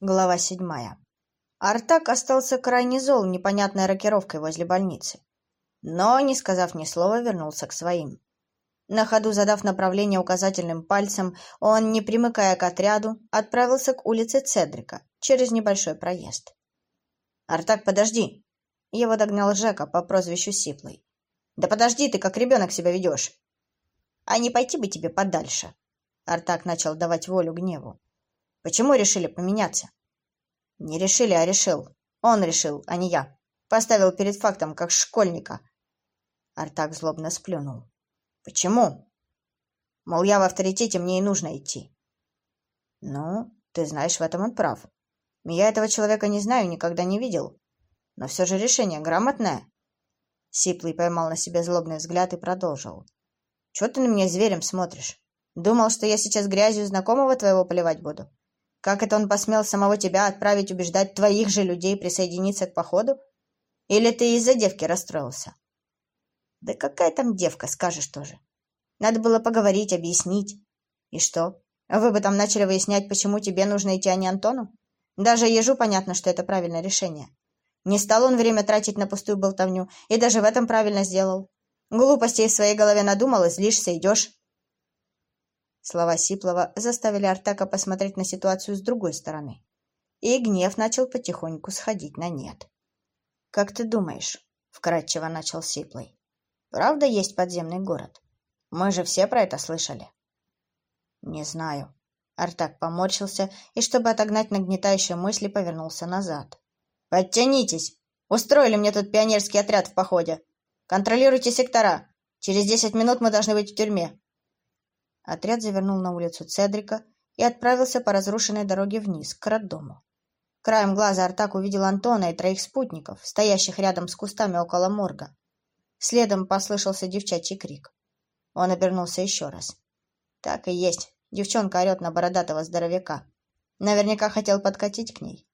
Глава седьмая. Артак остался крайне зол непонятной рокировкой возле больницы. Но, не сказав ни слова, вернулся к своим. На ходу задав направление указательным пальцем, он, не примыкая к отряду, отправился к улице Цедрика через небольшой проезд. «Артак, подожди!» Его догнал Жека по прозвищу Сиплый. «Да подожди ты, как ребенок себя ведешь!» «А не пойти бы тебе подальше!» Артак начал давать волю гневу. «Почему решили поменяться?» «Не решили, а решил. Он решил, а не я. Поставил перед фактом, как школьника». Артак злобно сплюнул. Почему? Мол, я в авторитете, мне и нужно идти. Ну, ты знаешь, в этом он прав. Я этого человека не знаю, никогда не видел. Но все же решение грамотное. Сиплый поймал на себе злобный взгляд и продолжил. Чего ты на меня зверем смотришь? Думал, что я сейчас грязью знакомого твоего поливать буду? Как это он посмел самого тебя отправить убеждать твоих же людей присоединиться к походу? Или ты из-за девки расстроился? Да какая там девка, скажешь тоже. Надо было поговорить, объяснить. И что? Вы бы там начали выяснять, почему тебе нужно идти, а не Антону? Даже ежу понятно, что это правильное решение. Не стал он время тратить на пустую болтовню, и даже в этом правильно сделал. Глупостей в своей голове надумал, и злишься, идешь. Слова Сиплова заставили Артака посмотреть на ситуацию с другой стороны. И гнев начал потихоньку сходить на нет. «Как ты думаешь?» — вкратчиво начал Сиплый. Правда есть подземный город? Мы же все про это слышали. Не знаю. Артак поморщился и, чтобы отогнать нагнетающие мысли, повернулся назад. Подтянитесь! Устроили мне тут пионерский отряд в походе. Контролируйте сектора. Через десять минут мы должны быть в тюрьме. Отряд завернул на улицу Цедрика и отправился по разрушенной дороге вниз, к роддому. Краем глаза Артак увидел Антона и троих спутников, стоящих рядом с кустами около морга. Следом послышался девчачий крик. Он обернулся еще раз. Так и есть. Девчонка орет на бородатого здоровяка. Наверняка хотел подкатить к ней.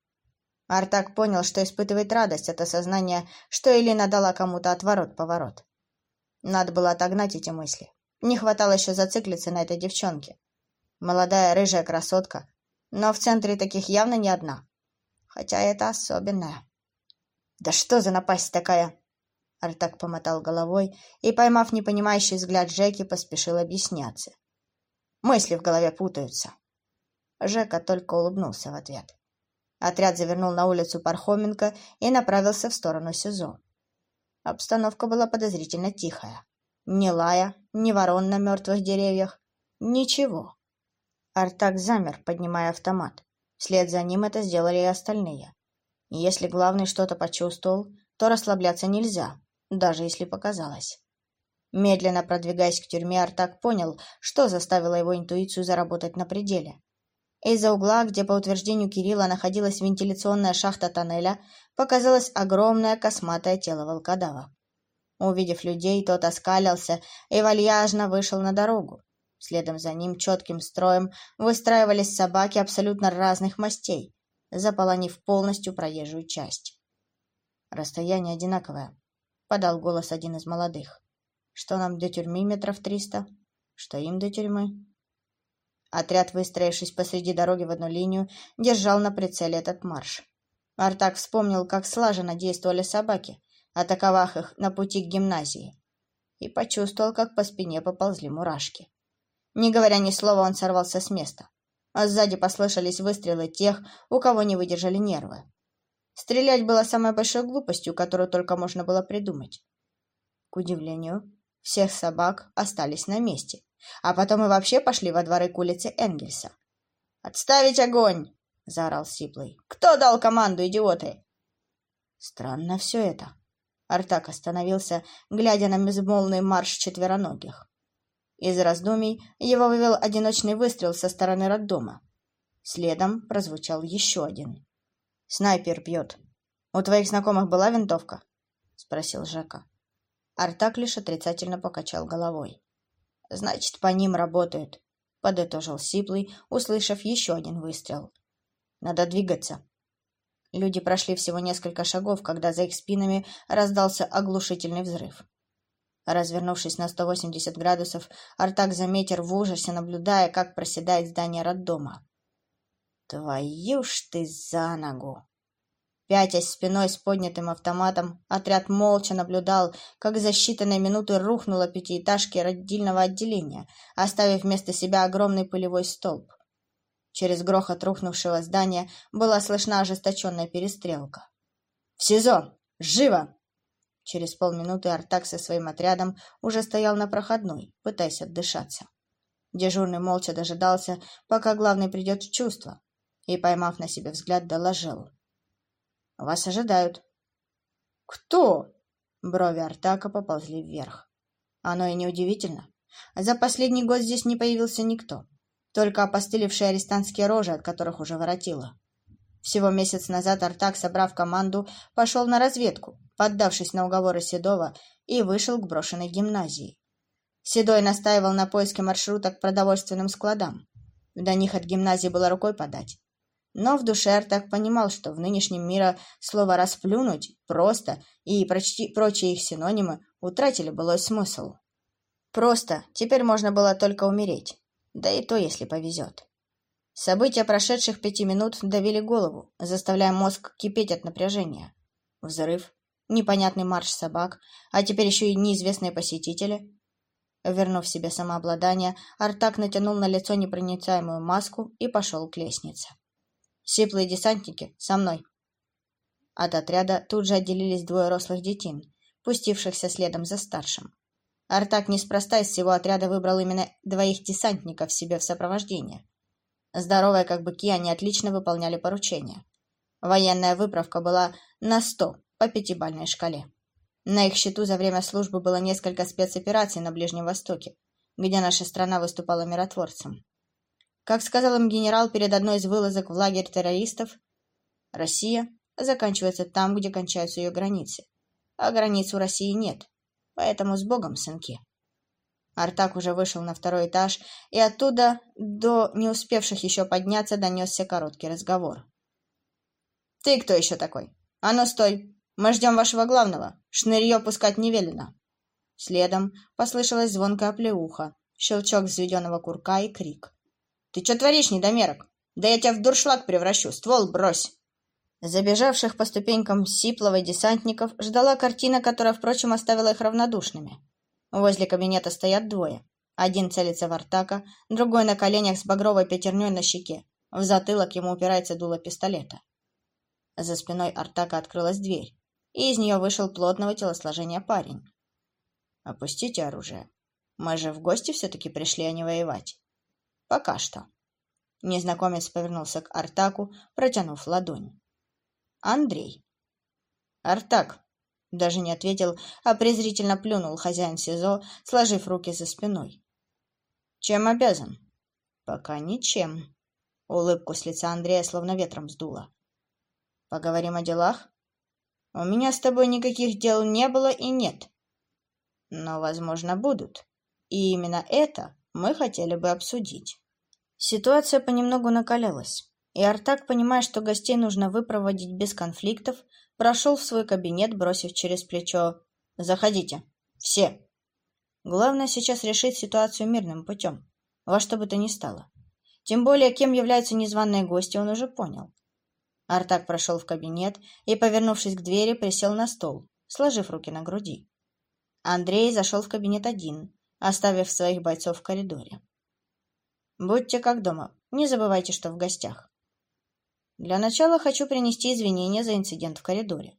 Артак понял, что испытывает радость от осознания, что Элина дала кому-то отворот-поворот. Надо было отогнать эти мысли. Не хватало еще зациклиться на этой девчонке. Молодая рыжая красотка, но в центре таких явно не одна. Хотя это особенная. Да что за напасть такая? Артак помотал головой и, поймав непонимающий взгляд Жеки, поспешил объясняться. Мысли в голове путаются. Жека только улыбнулся в ответ. Отряд завернул на улицу Пархоменко и направился в сторону СИЗО. Обстановка была подозрительно тихая. Ни лая, ни ворон на мертвых деревьях. Ничего. Артак замер, поднимая автомат. Вслед за ним это сделали и остальные. Если главный что-то почувствовал, то расслабляться нельзя даже если показалось. Медленно продвигаясь к тюрьме, Артак понял, что заставило его интуицию заработать на пределе. Из-за угла, где, по утверждению Кирилла, находилась вентиляционная шахта тоннеля, показалось огромное косматое тело волкодава. Увидев людей, тот оскалился и вальяжно вышел на дорогу. Следом за ним четким строем выстраивались собаки абсолютно разных мастей, заполонив полностью проезжую часть. Расстояние одинаковое, — подал голос один из молодых. «Что нам до тюрьмы метров триста? Что им до тюрьмы?» Отряд, выстроившись посреди дороги в одну линию, держал на прицеле этот марш. Артак вспомнил, как слаженно действовали собаки, атаковав их на пути к гимназии, и почувствовал, как по спине поползли мурашки. Не говоря ни слова, он сорвался с места, а сзади послышались выстрелы тех, у кого не выдержали нервы. Стрелять было самой большой глупостью, которую только можно было придумать. К удивлению, всех собак остались на месте, а потом и вообще пошли во дворы к улице Энгельса. «Отставить огонь!» — заорал Сиплый. «Кто дал команду, идиоты?» Странно все это. Артак остановился, глядя на безмолвный марш четвероногих. Из раздумий его вывел одиночный выстрел со стороны роддома. Следом прозвучал еще один. Снайпер бьет. У твоих знакомых была винтовка? Спросил Жека. Артак лишь отрицательно покачал головой. Значит, по ним работают, подытожил Сиплый, услышав еще один выстрел. Надо двигаться. Люди прошли всего несколько шагов, когда за их спинами раздался оглушительный взрыв. Развернувшись на 180 градусов, Артак заметил в ужасе, наблюдая, как проседает здание роддома. Твою ж ты за ногу! Пятясь спиной с поднятым автоматом, отряд молча наблюдал, как за считанные минуты рухнула пятиэтажки родильного отделения, оставив вместо себя огромный пылевой столб. Через грохот рухнувшего здания была слышна ожесточенная перестрелка. «В СИЗО! Живо!» Через полминуты Артак со своим отрядом уже стоял на проходной, пытаясь отдышаться. Дежурный молча дожидался, пока главный придет в чувство, и, поймав на себе взгляд, доложил. Вас ожидают. Кто? Брови Артака поползли вверх. Оно и неудивительно. За последний год здесь не появился никто. Только опостылевшие арестантские рожи, от которых уже воротило. Всего месяц назад Артак, собрав команду, пошел на разведку, поддавшись на уговоры Седова, и вышел к брошенной гимназии. Седой настаивал на поиске маршрута к продовольственным складам. До них от гимназии было рукой подать. Но в душе Артак понимал, что в нынешнем мире слово «расплюнуть» просто и прочти, прочие их синонимы утратили былой смысл. Просто теперь можно было только умереть, да и то, если повезет. События прошедших пяти минут давили голову, заставляя мозг кипеть от напряжения. Взрыв, непонятный марш собак, а теперь еще и неизвестные посетители. Вернув себе самообладание, Артак натянул на лицо непроницаемую маску и пошел к лестнице. Сиплые десантники, со мной. От отряда тут же отделились двое рослых детин, пустившихся следом за старшим. Артак неспроста из всего отряда выбрал именно двоих десантников себе в сопровождение. Здоровые как быки, они отлично выполняли поручения. Военная выправка была на сто по пятибальной шкале. На их счету за время службы было несколько спецопераций на Ближнем Востоке, где наша страна выступала миротворцем. Как сказал им генерал перед одной из вылазок в лагерь террористов, Россия заканчивается там, где кончаются ее границы. А границ у России нет. Поэтому с Богом, сынки. Артак уже вышел на второй этаж, и оттуда до не успевших еще подняться донесся короткий разговор. «Ты кто еще такой? А ну, стой! Мы ждем вашего главного. Шнырье пускать не велено!» Следом послышалась звонкая оплеуха, щелчок взведенного курка и крик. Ты что творишь, недомерок? Да я тебя в дуршлаг превращу, ствол брось!» Забежавших по ступенькам Сипловой десантников ждала картина, которая, впрочем, оставила их равнодушными. Возле кабинета стоят двое. Один целится в Артака, другой на коленях с багровой пятерней на щеке. В затылок ему упирается дуло пистолета. За спиной Артака открылась дверь, и из нее вышел плотного телосложения парень. «Опустите оружие. Мы же в гости все-таки пришли, а не воевать». Пока что. Незнакомец повернулся к Артаку, протянув ладонь. Андрей. Артак. Даже не ответил, а презрительно плюнул хозяин СИЗО, сложив руки за спиной. Чем обязан? Пока ничем. Улыбку с лица Андрея словно ветром сдуло. Поговорим о делах? У меня с тобой никаких дел не было и нет. Но, возможно, будут. И именно это мы хотели бы обсудить. Ситуация понемногу накалялась, и Артак, понимая, что гостей нужно выпроводить без конфликтов, прошел в свой кабинет, бросив через плечо «Заходите. Все». Главное сейчас решить ситуацию мирным путем, во что бы то ни стало. Тем более, кем являются незваные гости, он уже понял. Артак прошел в кабинет и, повернувшись к двери, присел на стол, сложив руки на груди. Андрей зашел в кабинет один, оставив своих бойцов в коридоре. «Будьте как дома. Не забывайте, что в гостях». «Для начала хочу принести извинения за инцидент в коридоре.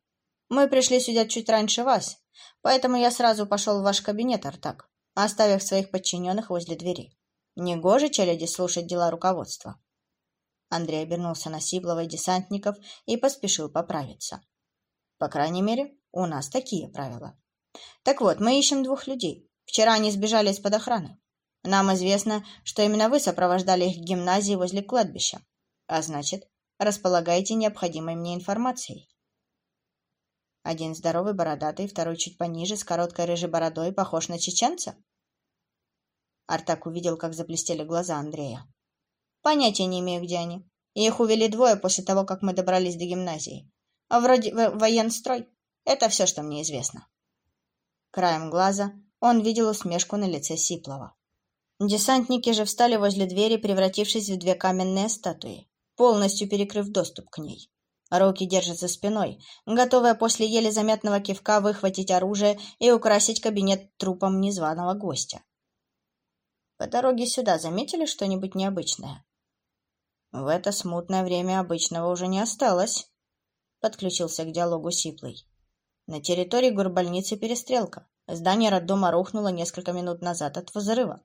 Мы пришли сюда чуть раньше вас, поэтому я сразу пошел в ваш кабинет, Артак, оставив своих подчиненных возле двери. Негоже челяди слушать дела руководства». Андрей обернулся на Сиблова и десантников и поспешил поправиться. «По крайней мере, у нас такие правила. Так вот, мы ищем двух людей. Вчера они сбежали из-под охраны. Нам известно, что именно вы сопровождали их к гимназии возле кладбища. А значит, располагаете необходимой мне информацией. Один здоровый, бородатый, второй чуть пониже, с короткой рыжей бородой, похож на чеченца? Артак увидел, как заблестели глаза Андрея. Понятия не имею, где они. Их увели двое после того, как мы добрались до гимназии. А вроде военстрой. Это все, что мне известно. Краем глаза он видел усмешку на лице Сиплова. Десантники же встали возле двери, превратившись в две каменные статуи. Полностью перекрыв доступ к ней. Руки держат за спиной, готовая после еле заметного кивка выхватить оружие и украсить кабинет трупом незваного гостя. По дороге сюда заметили что-нибудь необычное? В это смутное время обычного уже не осталось, подключился к диалогу Сиплый. На территории горбольницы перестрелка. Здание роддома рухнуло несколько минут назад от взрыва.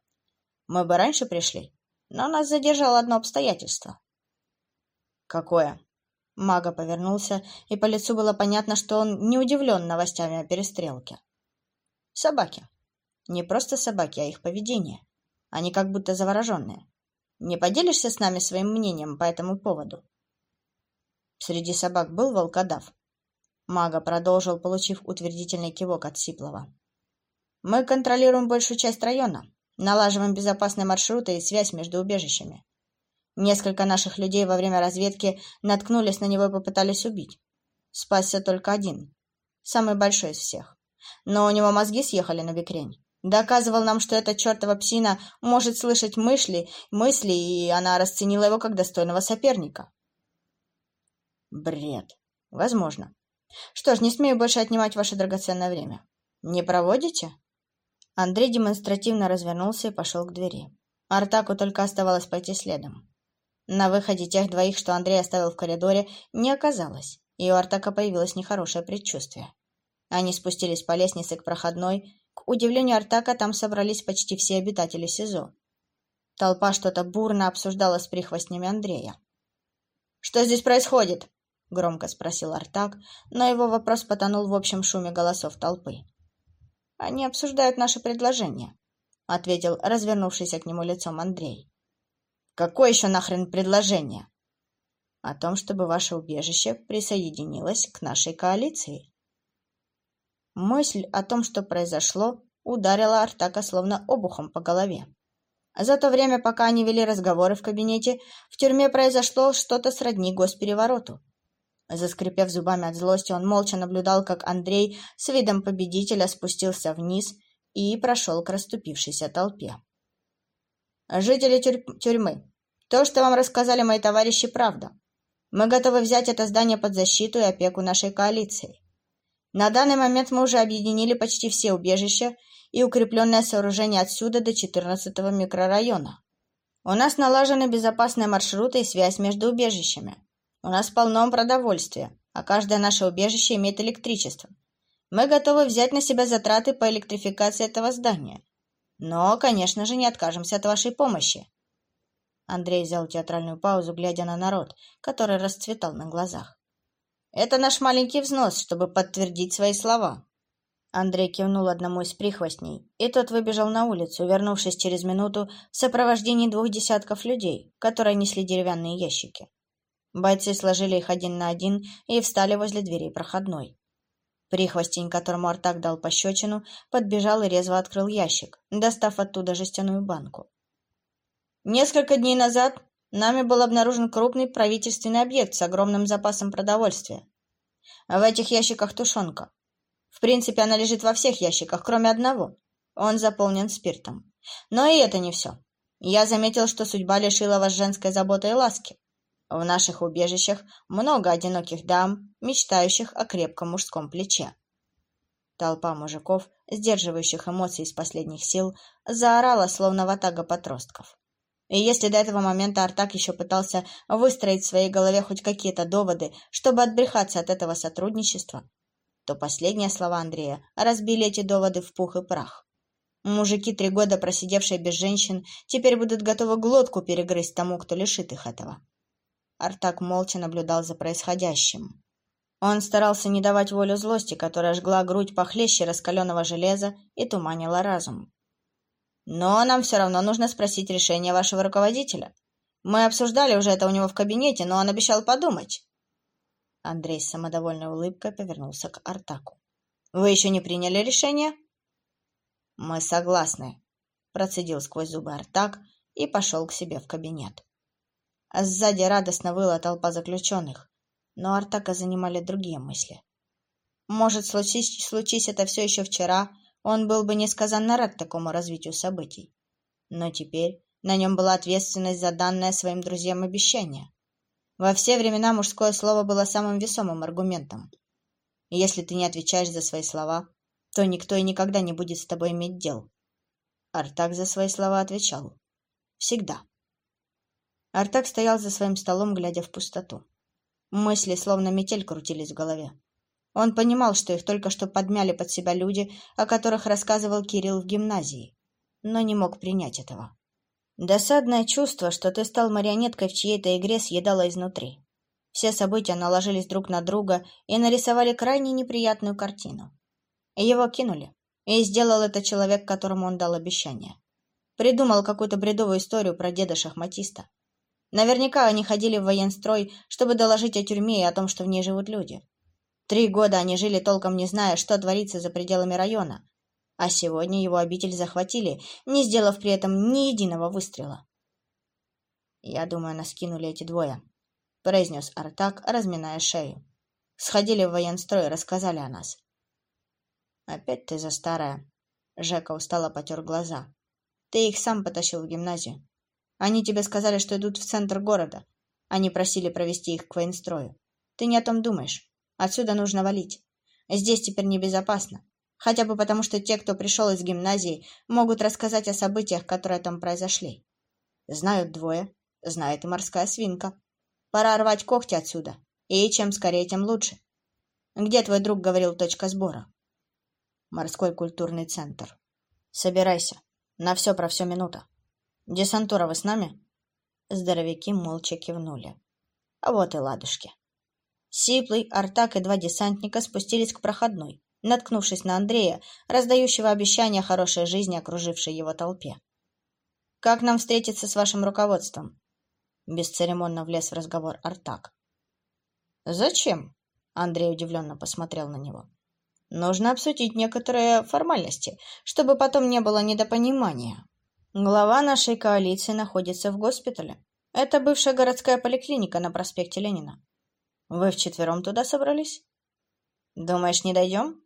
Мы бы раньше пришли, но нас задержало одно обстоятельство. Какое? Мага повернулся, и по лицу было понятно, что он не удивлен новостями о перестрелке. Собаки. Не просто собаки, а их поведение. Они как будто завороженные. Не поделишься с нами своим мнением по этому поводу? Среди собак был волкодав. Мага продолжил, получив утвердительный кивок от Сиплова. Мы контролируем большую часть района, налаживаем безопасные маршруты и связь между убежищами. Несколько наших людей во время разведки наткнулись на него и попытались убить. Спасся только один, самый большой из всех. Но у него мозги съехали на бекрень. Доказывал нам, что эта чертова псина может слышать мысли, мысли, и она расценила его как достойного соперника. Бред. Возможно. Что ж, не смею больше отнимать ваше драгоценное время. Не проводите? Андрей демонстративно развернулся и пошел к двери. Артаку только оставалось пойти следом. На выходе тех двоих, что Андрей оставил в коридоре, не оказалось, и у Артака появилось нехорошее предчувствие. Они спустились по лестнице к проходной. К удивлению Артака, там собрались почти все обитатели СИЗО. Толпа что-то бурно обсуждала с прихвостнями Андрея. «Что здесь происходит?» — громко спросил Артак, но его вопрос потонул в общем шуме голосов толпы. «Они обсуждают наше предложение», — ответил развернувшийся к нему лицом Андрей. Какое еще нахрен предложение? О том, чтобы ваше убежище присоединилось к нашей коалиции. Мысль о том, что произошло, ударила Артака словно обухом по голове. За то время, пока они вели разговоры в кабинете, в тюрьме произошло что-то сродни госперевороту. Заскрипев зубами от злости, он молча наблюдал, как Андрей с видом победителя спустился вниз и прошел к расступившейся толпе. «Жители тюрь тюрьмы, то, что вам рассказали мои товарищи, правда. Мы готовы взять это здание под защиту и опеку нашей коалиции. На данный момент мы уже объединили почти все убежища и укрепленное сооружение отсюда до 14-го микрорайона. У нас налажены безопасные маршруты и связь между убежищами. У нас полно продовольствия, а каждое наше убежище имеет электричество. Мы готовы взять на себя затраты по электрификации этого здания. Но, конечно же, не откажемся от вашей помощи. Андрей взял театральную паузу, глядя на народ, который расцветал на глазах. «Это наш маленький взнос, чтобы подтвердить свои слова». Андрей кивнул одному из прихвостней, и тот выбежал на улицу, вернувшись через минуту в сопровождении двух десятков людей, которые несли деревянные ящики. Бойцы сложили их один на один и встали возле дверей проходной. Прихвостень, которому Артак дал пощечину, подбежал и резво открыл ящик, достав оттуда жестяную банку. Несколько дней назад нами был обнаружен крупный правительственный объект с огромным запасом продовольствия. В этих ящиках тушенка. В принципе, она лежит во всех ящиках, кроме одного. Он заполнен спиртом. Но и это не все. Я заметил, что судьба лишила вас женской заботы и ласки. В наших убежищах много одиноких дам, мечтающих о крепком мужском плече. Толпа мужиков, сдерживающих эмоции из последних сил, заорала, словно ватага подростков. И если до этого момента Артак еще пытался выстроить в своей голове хоть какие-то доводы, чтобы отбрехаться от этого сотрудничества, то последние слова Андрея разбили эти доводы в пух и прах. Мужики, три года просидевшие без женщин, теперь будут готовы глотку перегрызть тому, кто лишит их этого. Артак молча наблюдал за происходящим. Он старался не давать волю злости, которая жгла грудь похлеще раскаленного железа и туманила разум. Но нам все равно нужно спросить решение вашего руководителя. Мы обсуждали уже это у него в кабинете, но он обещал подумать. Андрей с самодовольной улыбкой повернулся к Артаку. Вы еще не приняли решение? Мы согласны, процедил сквозь зубы Артак и пошел к себе в кабинет. А сзади радостно выла толпа заключенных, но Артака занимали другие мысли. Может, случись, случись это все еще вчера, он был бы несказанно рад такому развитию событий. Но теперь на нем была ответственность за данное своим друзьям обещание. Во все времена мужское слово было самым весомым аргументом. Если ты не отвечаешь за свои слова, то никто и никогда не будет с тобой иметь дел. Артак за свои слова отвечал. Всегда. Артак стоял за своим столом, глядя в пустоту. Мысли, словно метель, крутились в голове. Он понимал, что их только что подмяли под себя люди, о которых рассказывал Кирилл в гимназии, но не мог принять этого. Досадное чувство, что ты стал марионеткой в чьей-то игре, съедало изнутри. Все события наложились друг на друга и нарисовали крайне неприятную картину. Его кинули, и сделал это человек, которому он дал обещание. Придумал какую-то бредовую историю про деда-шахматиста. Наверняка они ходили в военстрой, чтобы доложить о тюрьме и о том, что в ней живут люди. Три года они жили толком не зная, что творится за пределами района. А сегодня его обитель захватили, не сделав при этом ни единого выстрела. «Я думаю, нас кинули эти двое», — произнес Артак, разминая шею. «Сходили в военстрой и рассказали о нас». «Опять ты за старая», — Жека устало потер глаза. «Ты их сам потащил в гимназию. Они тебе сказали, что идут в центр города. Они просили провести их к военстрою. Ты не о том думаешь. Отсюда нужно валить. Здесь теперь небезопасно. Хотя бы потому, что те, кто пришел из гимназии, могут рассказать о событиях, которые там произошли. Знают двое, знает и морская свинка. Пора рвать когти отсюда. И чем скорее, тем лучше. Где твой друг говорил точка сбора? Морской культурный центр. Собирайся. На все про все минута. Десантура, вы с нами? Здоровяки молча кивнули. А вот и ладушки. Сиплый, Артак и два десантника спустились к проходной, наткнувшись на Андрея, раздающего обещания хорошей жизни окружившей его толпе. «Как нам встретиться с вашим руководством?» Бесцеремонно влез в разговор Артак. «Зачем?» — Андрей удивленно посмотрел на него. «Нужно обсудить некоторые формальности, чтобы потом не было недопонимания. Глава нашей коалиции находится в госпитале. Это бывшая городская поликлиника на проспекте Ленина. Вы вчетвером туда собрались? Думаешь, не дойдем?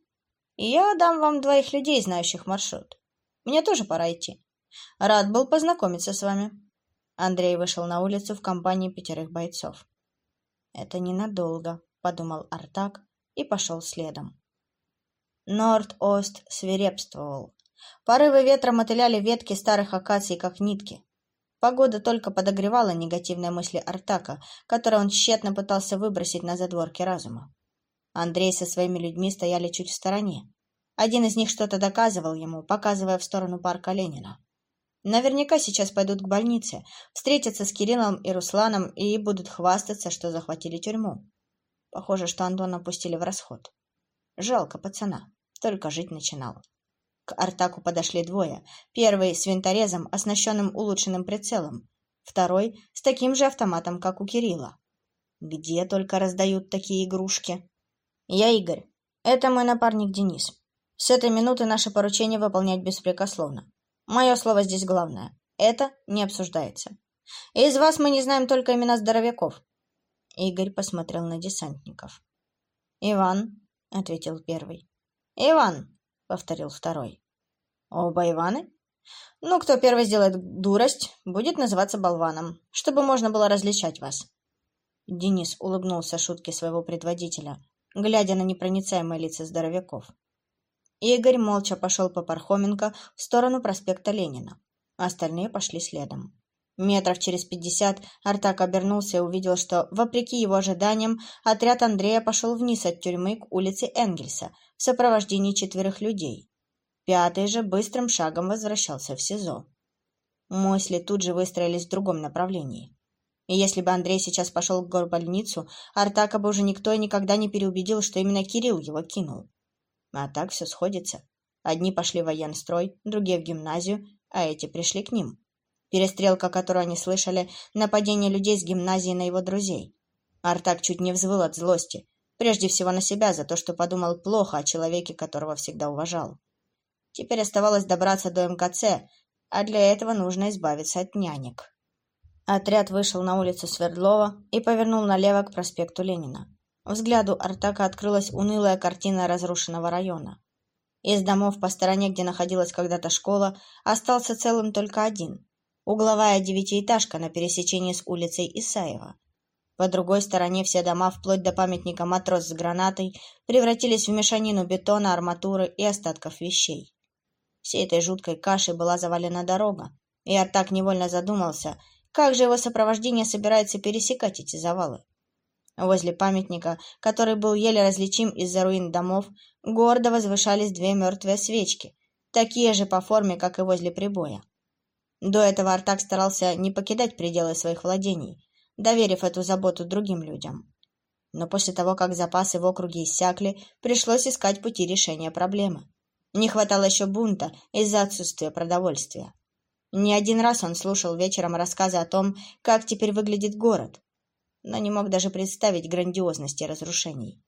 Я дам вам двоих людей, знающих маршрут. Мне тоже пора идти. Рад был познакомиться с вами. Андрей вышел на улицу в компании пятерых бойцов. Это ненадолго, подумал Артак и пошел следом. Норд-Ост свирепствовал. Порывы ветра мотыляли ветки старых акаций, как нитки. Погода только подогревала негативные мысли Артака, которые он тщетно пытался выбросить на задворки разума. Андрей со своими людьми стояли чуть в стороне. Один из них что-то доказывал ему, показывая в сторону парка Ленина. Наверняка сейчас пойдут к больнице, встретятся с Кириллом и Русланом и будут хвастаться, что захватили тюрьму. Похоже, что Антона пустили в расход. Жалко пацана, только жить начинал. К Артаку подошли двое. Первый с винторезом, оснащенным улучшенным прицелом. Второй с таким же автоматом, как у Кирилла. Где только раздают такие игрушки? Я Игорь. Это мой напарник Денис. С этой минуты наше поручение выполнять беспрекословно. Мое слово здесь главное. Это не обсуждается. Из вас мы не знаем только имена здоровяков. Игорь посмотрел на десантников. «Иван», — ответил первый. «Иван», — повторил второй. «Оба Иваны?» «Ну, кто первый сделает дурость, будет называться болваном, чтобы можно было различать вас». Денис улыбнулся шутке своего предводителя, глядя на непроницаемые лица здоровяков. Игорь молча пошел по Пархоменко в сторону проспекта Ленина. Остальные пошли следом. Метров через пятьдесят Артак обернулся и увидел, что, вопреки его ожиданиям, отряд Андрея пошел вниз от тюрьмы к улице Энгельса в сопровождении четверых людей. Пятый же быстрым шагом возвращался в СИЗО. Мысли тут же выстроились в другом направлении. И если бы Андрей сейчас пошел в горбольницу, Артака бы уже никто и никогда не переубедил, что именно Кирилл его кинул. А так все сходится. Одни пошли в военстрой, другие в гимназию, а эти пришли к ним. Перестрелка, которую они слышали, нападение людей с гимназии на его друзей. Артак чуть не взвыл от злости. Прежде всего на себя за то, что подумал плохо о человеке, которого всегда уважал. Теперь оставалось добраться до МКЦ, а для этого нужно избавиться от нянек. Отряд вышел на улицу Свердлова и повернул налево к проспекту Ленина. Взгляду Артака открылась унылая картина разрушенного района. Из домов по стороне, где находилась когда-то школа, остался целым только один угловая девятиэтажка на пересечении с улицей Исаева. По другой стороне все дома, вплоть до памятника «Матрос с гранатой», превратились в мешанину бетона, арматуры и остатков вещей. Всей этой жуткой кашей была завалена дорога, и Артак невольно задумался, как же его сопровождение собирается пересекать эти завалы. Возле памятника, который был еле различим из-за руин домов, гордо возвышались две мертвые свечки, такие же по форме, как и возле прибоя. До этого Артак старался не покидать пределы своих владений, доверив эту заботу другим людям. Но после того, как запасы в округе иссякли, пришлось искать пути решения проблемы. Не хватало еще бунта из-за отсутствия продовольствия. Не один раз он слушал вечером рассказы о том, как теперь выглядит город, но не мог даже представить грандиозности разрушений.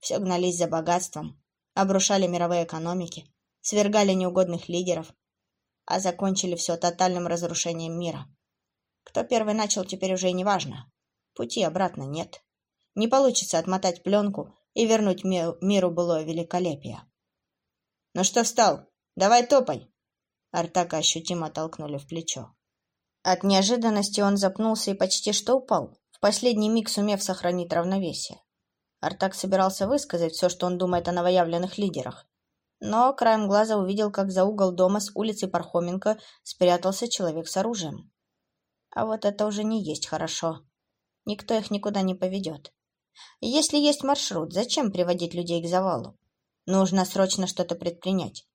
Все гнались за богатством, обрушали мировые экономики, свергали неугодных лидеров, а закончили все тотальным разрушением мира. Кто первый начал, теперь уже не важно. Пути обратно нет. Не получится отмотать пленку и вернуть миру былое великолепие. «Ну что встал? Давай топай!» Артака ощутимо толкнули в плечо. От неожиданности он запнулся и почти что упал, в последний миг сумев сохранить равновесие. Артак собирался высказать все, что он думает о новоявленных лидерах, но краем глаза увидел, как за угол дома с улицы Пархоменко спрятался человек с оружием. А вот это уже не есть хорошо. Никто их никуда не поведет. Если есть маршрут, зачем приводить людей к завалу? Нужно срочно что-то предпринять.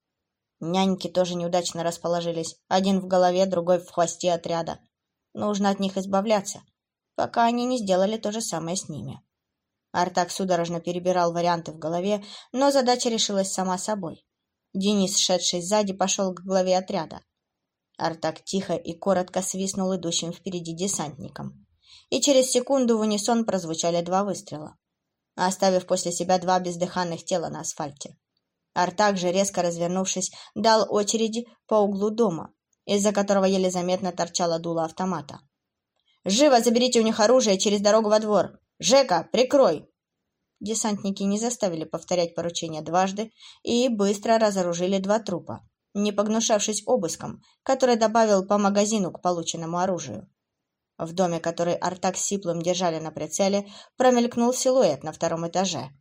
Няньки тоже неудачно расположились. Один в голове, другой в хвосте отряда. Нужно от них избавляться, пока они не сделали то же самое с ними. Артак судорожно перебирал варианты в голове, но задача решилась сама собой. Денис, шедший сзади, пошел к главе отряда. Артак тихо и коротко свистнул идущим впереди десантникам. И через секунду в унисон прозвучали два выстрела, оставив после себя два бездыханных тела на асфальте. Артак же, резко развернувшись, дал очереди по углу дома, из-за которого еле заметно торчало дуло автомата. «Живо заберите у них оружие через дорогу во двор! Жека, прикрой!» Десантники не заставили повторять поручение дважды и быстро разоружили два трупа, не погнушавшись обыском, который добавил по магазину к полученному оружию. В доме, который Артак с Сиплым держали на прицеле, промелькнул силуэт на втором этаже.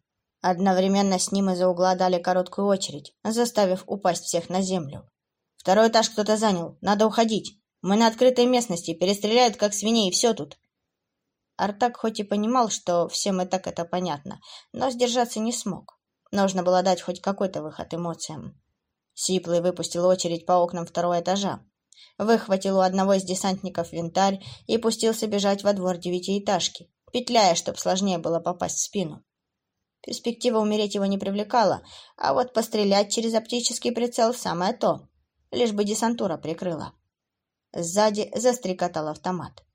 Одновременно с ним из-за угла дали короткую очередь, заставив упасть всех на землю. «Второй этаж кто-то занял. Надо уходить. Мы на открытой местности. Перестреляют, как свиней, и все тут». Артак хоть и понимал, что всем и так это понятно, но сдержаться не смог. Нужно было дать хоть какой-то выход эмоциям. Сиплый выпустил очередь по окнам второго этажа. Выхватил у одного из десантников винтарь и пустился бежать во двор девятиэтажки, петляя, чтоб сложнее было попасть в спину. Перспектива умереть его не привлекала, а вот пострелять через оптический прицел самое то, лишь бы десантура прикрыла. Сзади застрекотал автомат.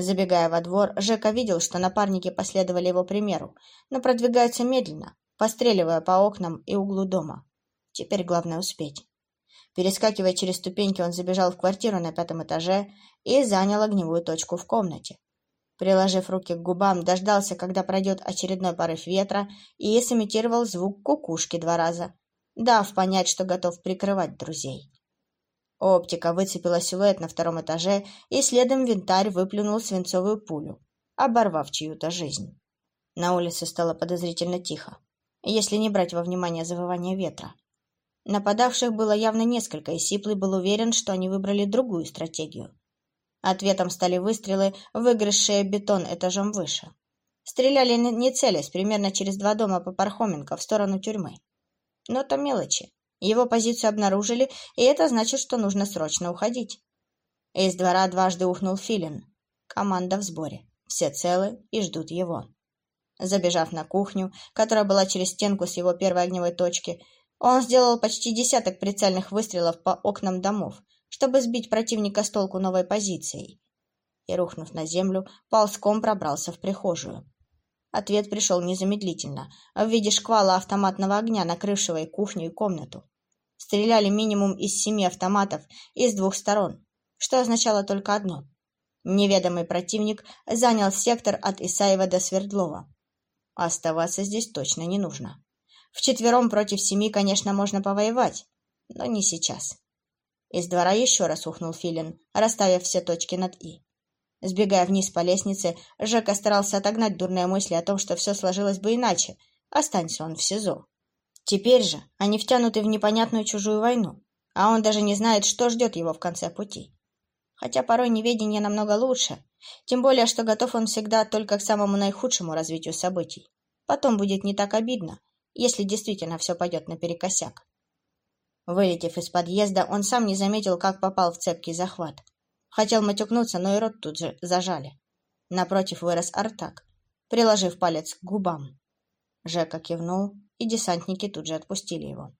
Забегая во двор, Жека видел, что напарники последовали его примеру, но продвигаются медленно, постреливая по окнам и углу дома. Теперь главное успеть. Перескакивая через ступеньки, он забежал в квартиру на пятом этаже и занял огневую точку в комнате. Приложив руки к губам, дождался, когда пройдет очередной порыв ветра, и сымитировал звук кукушки два раза, дав понять, что готов прикрывать друзей. Оптика выцепила силуэт на втором этаже, и следом винтарь выплюнул свинцовую пулю, оборвав чью-то жизнь. На улице стало подозрительно тихо, если не брать во внимание завывание ветра. Нападавших было явно несколько, и Сиплый был уверен, что они выбрали другую стратегию. Ответом стали выстрелы, выгрызшие бетон этажом выше. Стреляли не целясь, примерно через два дома по Пархоменко в сторону тюрьмы. Но то мелочи. Его позицию обнаружили, и это значит, что нужно срочно уходить. Из двора дважды ухнул Филин. Команда в сборе. Все целы и ждут его. Забежав на кухню, которая была через стенку с его первой огневой точки, он сделал почти десяток прицельных выстрелов по окнам домов, чтобы сбить противника с толку новой позицией. И, рухнув на землю, ползком пробрался в прихожую. Ответ пришел незамедлительно, в виде шквала автоматного огня, накрывшего и кухню, и комнату. Стреляли минимум из семи автоматов и с двух сторон, что означало только одно. Неведомый противник занял сектор от Исаева до Свердлова. Оставаться здесь точно не нужно. Вчетвером против семи, конечно, можно повоевать, но не сейчас. Из двора еще раз ухнул Филин, расставив все точки над «и». Сбегая вниз по лестнице, Жека старался отогнать дурные мысли о том, что все сложилось бы иначе. Останься он в СИЗО. Теперь же они втянуты в непонятную чужую войну, а он даже не знает, что ждет его в конце пути. Хотя порой неведение намного лучше, тем более, что готов он всегда только к самому наихудшему развитию событий. Потом будет не так обидно, если действительно все пойдет наперекосяк. Вылетев из подъезда, он сам не заметил, как попал в цепкий захват. Хотел матюкнуться, но и рот тут же зажали. Напротив вырос Артак, приложив палец к губам. Жека кивнул, и десантники тут же отпустили его.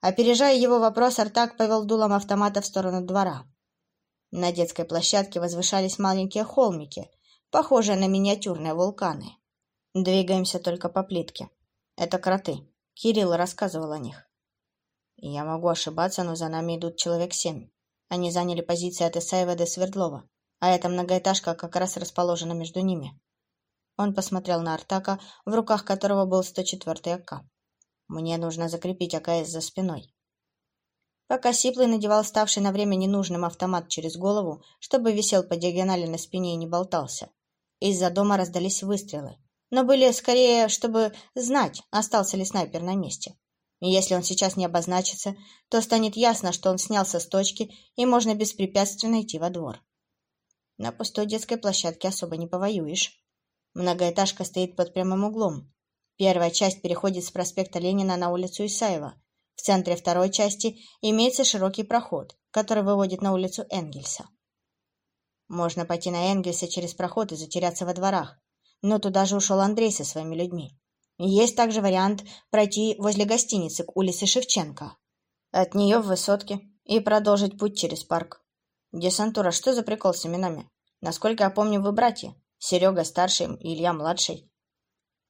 Опережая его вопрос, Артак повел дулом автомата в сторону двора. На детской площадке возвышались маленькие холмики, похожие на миниатюрные вулканы. Двигаемся только по плитке. Это кроты. Кирилл рассказывал о них. Я могу ошибаться, но за нами идут человек семь. Они заняли позиции от Исаева до Свердлова, а эта многоэтажка как раз расположена между ними. Он посмотрел на Артака, в руках которого был 104-й АК. «Мне нужно закрепить АКС за спиной». Пока Сиплый надевал ставший на время ненужным автомат через голову, чтобы висел по диагонали на спине и не болтался, из-за дома раздались выстрелы, но были скорее, чтобы знать, остался ли снайпер на месте. И если он сейчас не обозначится, то станет ясно, что он снялся с точки, и можно беспрепятственно идти во двор. На пустой детской площадке особо не повоюешь. Многоэтажка стоит под прямым углом. Первая часть переходит с проспекта Ленина на улицу Исаева. В центре второй части имеется широкий проход, который выводит на улицу Энгельса. Можно пойти на Энгельса через проход и затеряться во дворах, но туда же ушел Андрей со своими людьми. Есть также вариант пройти возле гостиницы к улице Шевченко. От нее в высотке и продолжить путь через парк. Десантура, что за прикол с именами? Насколько я помню, вы братья. Серега старший Илья младший.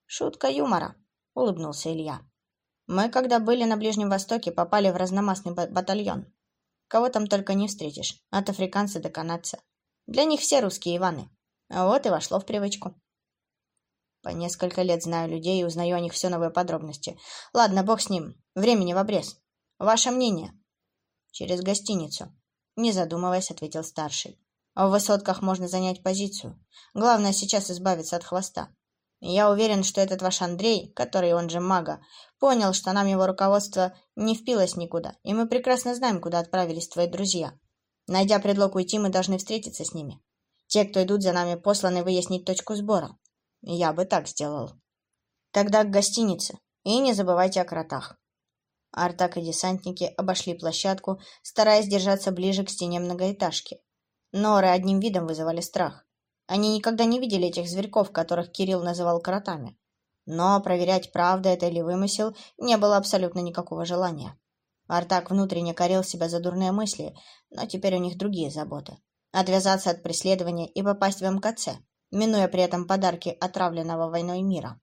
Шутка юмора, улыбнулся Илья. Мы, когда были на Ближнем Востоке, попали в разномастный батальон. Кого там только не встретишь, от африканца до канадца. Для них все русские Иваны. Вот и вошло в привычку. По несколько лет знаю людей и узнаю о них все новые подробности. Ладно, бог с ним. Времени в обрез. Ваше мнение? Через гостиницу. Не задумываясь, ответил старший. В высотках можно занять позицию. Главное сейчас избавиться от хвоста. Я уверен, что этот ваш Андрей, который он же мага, понял, что нам его руководство не впилось никуда, и мы прекрасно знаем, куда отправились твои друзья. Найдя предлог уйти, мы должны встретиться с ними. Те, кто идут за нами, посланы выяснить точку сбора. Я бы так сделал. Тогда к гостинице. И не забывайте о кротах. Артак и десантники обошли площадку, стараясь держаться ближе к стене многоэтажки. Норы одним видом вызывали страх. Они никогда не видели этих зверьков, которых Кирилл называл кротами. Но проверять, правда это или вымысел, не было абсолютно никакого желания. Артак внутренне корил себя за дурные мысли, но теперь у них другие заботы. Отвязаться от преследования и попасть в МКЦ минуя при этом подарки отравленного войной мира.